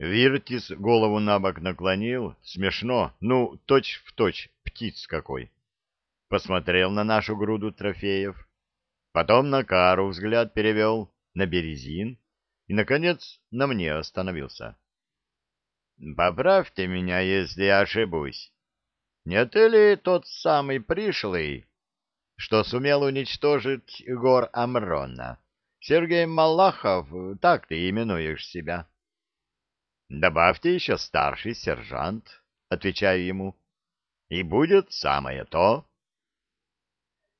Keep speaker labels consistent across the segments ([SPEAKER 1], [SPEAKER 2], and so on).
[SPEAKER 1] Виртис голову на бок наклонил, смешно, ну, точь в точь, птиц какой. Посмотрел на нашу груду трофеев, потом на Кару взгляд перевел, на Березин и, наконец, на мне остановился. «Поправьте меня, если я ошибусь. Не ты ли тот самый пришлый, что сумел уничтожить гор Амрона? Сергей Малахов, так ты именуешь себя?» Добавьте еще старший сержант, отвечаю ему, и будет самое то.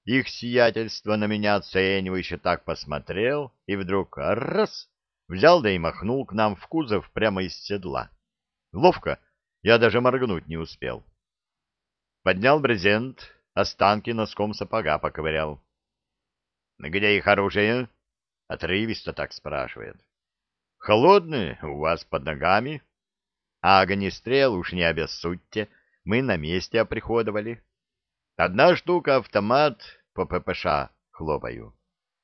[SPEAKER 1] Их сиятельство на меня оценивающе так посмотрел, и вдруг раз взял да и махнул к нам в кузов прямо из седла. Ловко, я даже моргнуть не успел. Поднял брезент, останки носком сапога поковырял. — Где их оружие? — отрывисто так спрашивает. Холодные у вас под ногами. А огнестрел уж не обессудьте, мы на месте оприходовали. Одна штука автомат по ППШ хлопаю.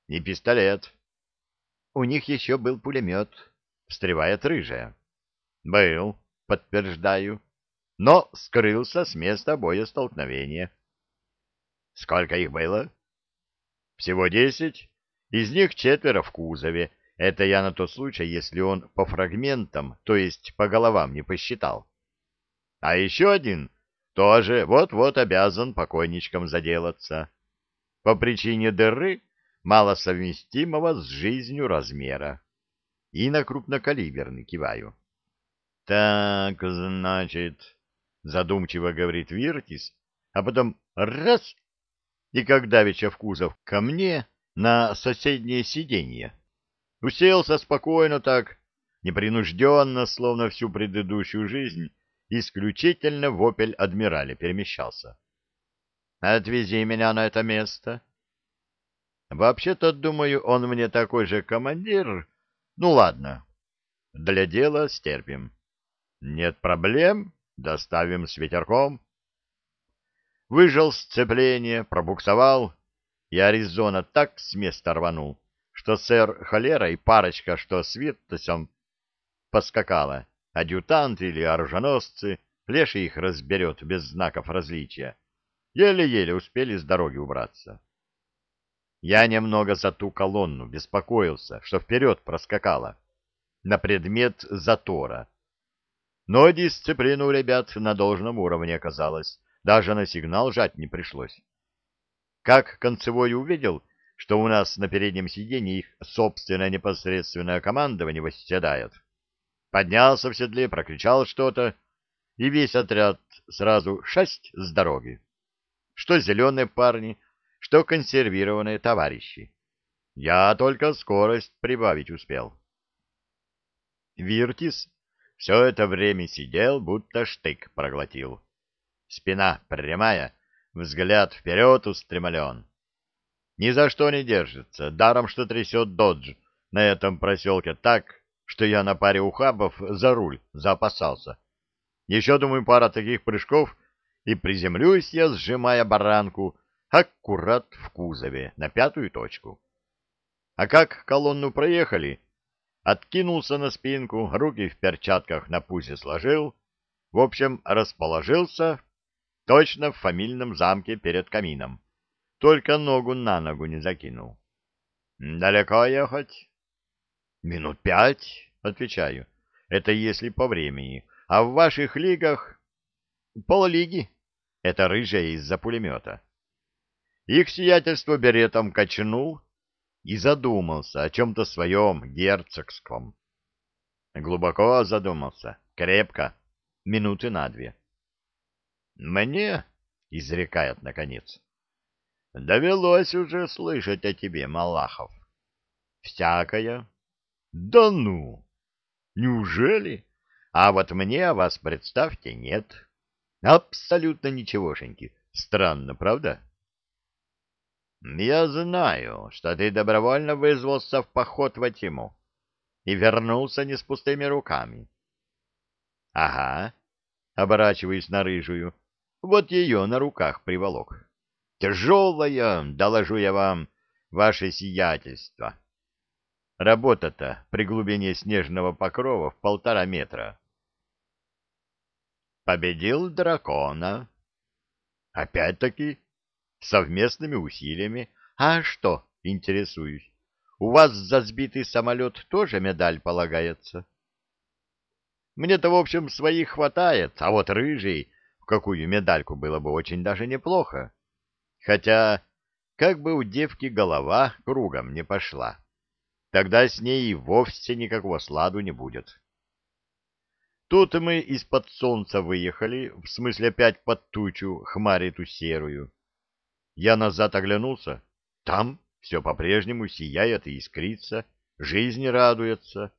[SPEAKER 1] И пистолет. У них еще был пулемет, встревает рыжая. Был, подтверждаю, но скрылся с места боестолкновения. Сколько их было? Всего десять. Из них четверо в кузове, это я на тот случай, если он по фрагментам, то есть по головам, не посчитал. А еще один тоже вот-вот обязан покойничком заделаться. По причине дыры, малосовместимого с жизнью размера. И на крупнокалиберный киваю. «Так, значит...» — задумчиво говорит Виртис, а потом раз — и как давеча в кузов ко мне на соседнее сиденье. Уселся спокойно так, непринужденно, словно всю предыдущую жизнь, исключительно в «Опель Адмирале» перемещался. «Отвези меня на это место». Вообще-то, думаю, он мне такой же командир. Ну, ладно, для дела стерпим. Нет проблем, доставим с ветерком. Выжил сцепление, пробуксовал, и Аризона так с места рванул, что сэр Холера и парочка, что с Виттосом поскакала, адъютант или оруженосцы, леший их разберет без знаков различия, еле-еле успели с дороги убраться. Я немного за ту колонну беспокоился, что вперед проскакала, на предмет затора. Но дисциплина у ребят на должном уровне оказалась, даже на сигнал жать не пришлось. Как концевой увидел, что у нас на переднем сиденье их собственное непосредственное командование восседает. Поднялся в седле, прокричал что-то, и весь отряд сразу шесть с дороги. Что зеленые парни, что консервированные товарищи. Я только скорость прибавить успел. Виртис все это время сидел, будто штык проглотил. Спина прямая, взгляд вперед устремлен ни за что не держится, даром что трясет додж на этом проселке так, что я на паре ухабов за руль запасался. Еще, думаю, пара таких прыжков, и приземлюсь я, сжимая баранку, аккурат в кузове, на пятую точку. А как колонну проехали, откинулся на спинку, руки в перчатках на пузе сложил, в общем, расположился точно в фамильном замке перед камином только ногу на ногу не закинул. — Далеко ехать? — Минут пять, — отвечаю. — Это если по времени. А в ваших лигах... — Поллиги. Это рыжая из-за пулемета. Их сиятельство беретом качнул и задумался о чем-то своем герцогском. Глубоко задумался, крепко, минуты на две. — Мне, — изрекает наконец, — Довелось уже слышать о тебе, Малахов. Всякое. Да ну! Неужели? А вот мне о вас, представьте, нет. Абсолютно ничегошеньки. Странно, правда? Я знаю, что ты добровольно вызвался в поход во тьму и вернулся не с пустыми руками. Ага, оборачиваясь на рыжую, вот ее на руках приволок. Тяжелая, доложу я вам, ваше сиятельство. Работа-то при глубине снежного покрова в полтора метра. Победил дракона. Опять-таки, совместными усилиями. А что, интересуюсь, у вас за сбитый самолет тоже медаль полагается? Мне-то, в общем, своих хватает, а вот рыжий, в какую медальку было бы очень даже неплохо. Хотя, как бы у девки голова кругом не пошла, тогда с ней и вовсе никакого сладу не будет. Тут мы из-под солнца выехали, в смысле опять под тучу, хмарь эту серую. Я назад оглянулся, там все по-прежнему сияет и искрится, жизнь радуется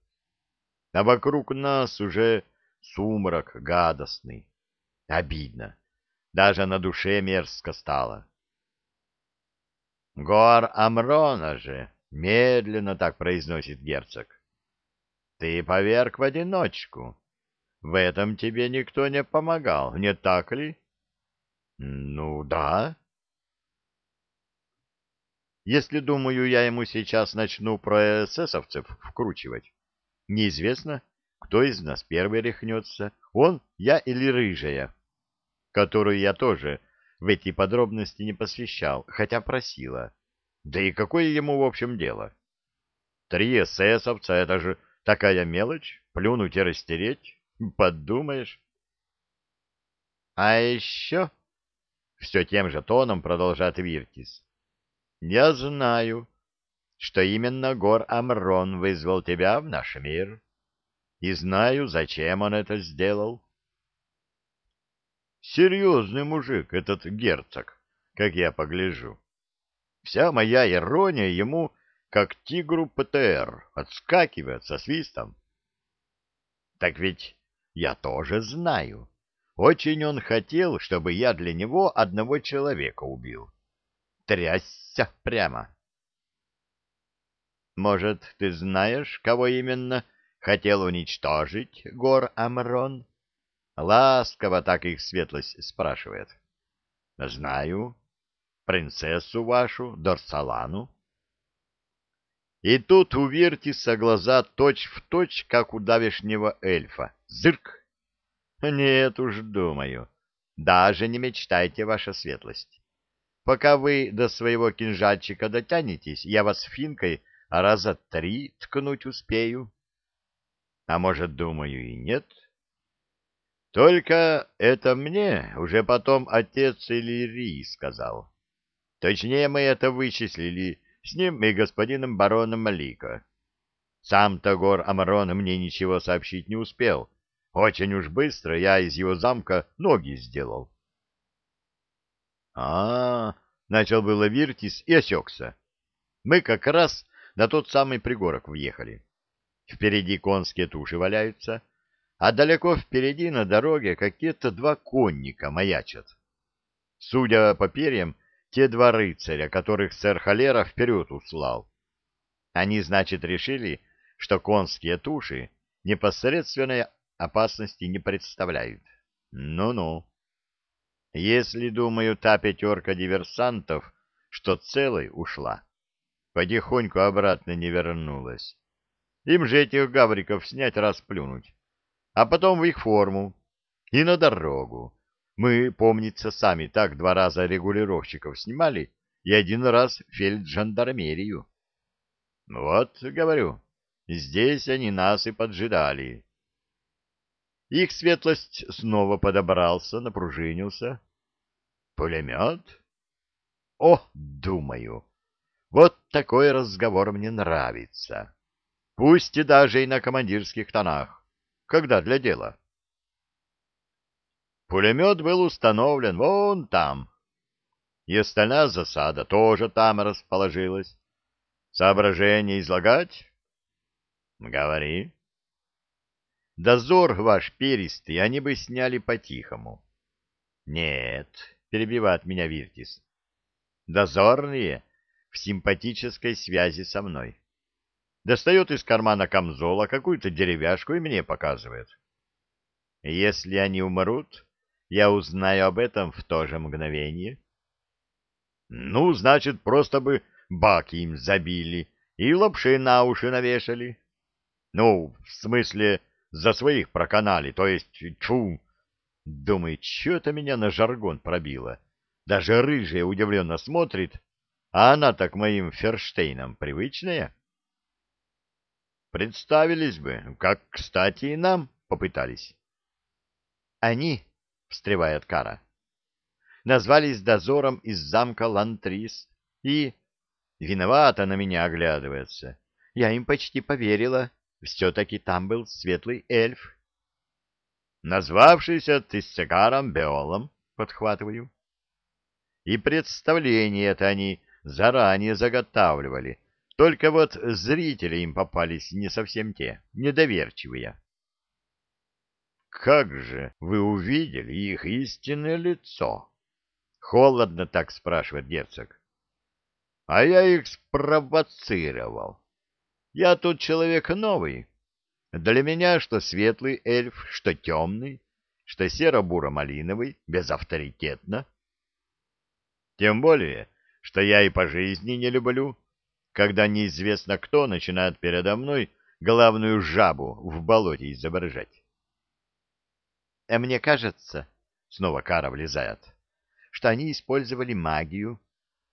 [SPEAKER 1] а вокруг нас уже сумрак гадостный. Обидно. Даже на душе мерзко стало. Гор Амрона же, медленно так произносит герцог. Ты поверг в одиночку. В этом тебе никто не помогал, не так ли? Ну, да. Если, думаю, я ему сейчас начну про эсэсовцев вкручивать, Неизвестно, кто из нас первый рехнется, он, я или рыжая, которую я тоже в эти подробности не посвящал, хотя просила. Да и какое ему в общем дело? Три эсэсовца — это же такая мелочь, плюнуть и растереть, подумаешь. А еще, все тем же тоном продолжает Виртис, я знаю, что именно Гор Амрон вызвал тебя в наш мир, и знаю, зачем он это сделал. Серьезный мужик этот герцог, как я погляжу. Вся моя ирония ему, как тигру ПТР, отскакивает со свистом. Так ведь я тоже знаю. Очень он хотел, чтобы я для него одного человека убил. Трясся прямо. Может, ты знаешь, кого именно хотел уничтожить гор Амрон? Ласково так их светлость спрашивает. Знаю. Принцессу вашу, Дорсалану. И тут у Виртиса глаза точь-в-точь, точь, как у давешнего эльфа. Зырк! Нет уж, думаю, даже не мечтайте, ваша светлость. Пока вы до своего кинжальчика дотянетесь, я вас финкой раза три ткнуть успею. А может, думаю, и нет. Только это мне уже потом отец Иллирий сказал. Точнее, мы это вычислили с ним и господином бароном Малика. Сам-то гор Амарон мне ничего сообщить не успел. Очень уж быстро я из его замка ноги сделал. А, -а, -а начал было Виртис и осекся. Мы как раз на тот самый пригорок въехали. Впереди конские туши валяются, а далеко впереди на дороге какие-то два конника маячат. Судя по перьям, те два рыцаря, которых сэр Холера вперед услал. Они, значит, решили, что конские туши непосредственной опасности не представляют. Ну-ну. Если, думаю, та пятерка диверсантов, что целой ушла, потихоньку обратно не вернулась. Им же этих гавриков снять расплюнуть, а потом в их форму и на дорогу. Мы, помнится, сами так два раза регулировщиков снимали и один раз фельджандармерию. Вот, говорю, здесь они нас и поджидали. Их светлость снова подобрался, напружинился. Пулемет? О, думаю, вот такой разговор мне нравится. Пусть и даже и на командирских тонах. Когда для дела? Пулемет был установлен вон там. И остальная засада тоже там расположилась. Соображение излагать? Говори. Дозор ваш перистый они бы сняли по-тихому. Нет, перебивает меня Виртис. Дозорные в симпатической связи со мной. Достает из кармана камзола какую-то деревяшку и мне показывает. Если они умрут, я узнаю об этом в то же мгновение. Ну, значит, просто бы баки им забили и лапши на уши навешали. Ну, в смысле, за своих проканали, то есть, чу. Думает, что это меня на жаргон пробило. Даже рыжая удивленно смотрит, а она так моим Ферштейном привычная. Представились бы, как, кстати, и нам попытались. Они, — встревает Кара, — назвались дозором из замка Лантрис и... Виновата на меня оглядывается. Я им почти поверила. Все-таки там был светлый эльф. Назвавшийся Тиссекаром Беолом, подхватываю. И представление это они заранее заготавливали. Только вот зрители им попались не совсем те, недоверчивые. «Как же вы увидели их истинное лицо?» Холодно так спрашивает герцог. «А я их спровоцировал. Я тут человек новый. Для меня что светлый эльф, что темный, что серо-буро-малиновый, безавторитетно. Тем более, что я и по жизни не люблю, когда неизвестно кто начинает передо мной главную жабу в болоте изображать. А мне кажется, снова Кара влезает, что они использовали магию,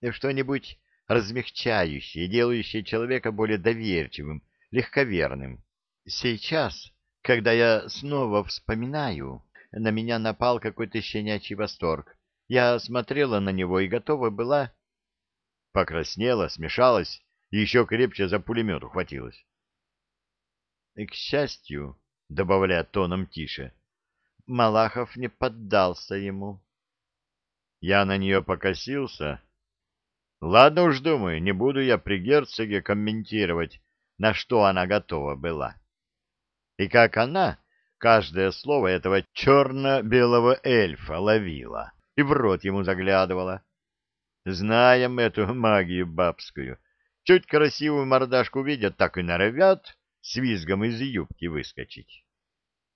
[SPEAKER 1] что-нибудь размягчающее, делающее человека более доверчивым, легковерным. Сейчас, когда я снова вспоминаю, на меня напал какой-то щенячий восторг. Я смотрела на него и готова была... Покраснела, смешалась и еще крепче за пулемет ухватилась. И, к счастью, добавляя тоном тише, Малахов не поддался ему. Я на нее покосился. Ладно уж, думаю, не буду я при герцоге комментировать, на что она готова была. И как она каждое слово этого черно-белого эльфа ловила и в рот ему заглядывала. Знаем эту магию бабскую. Чуть красивую мордашку видят, так и норовят с визгом из юбки выскочить.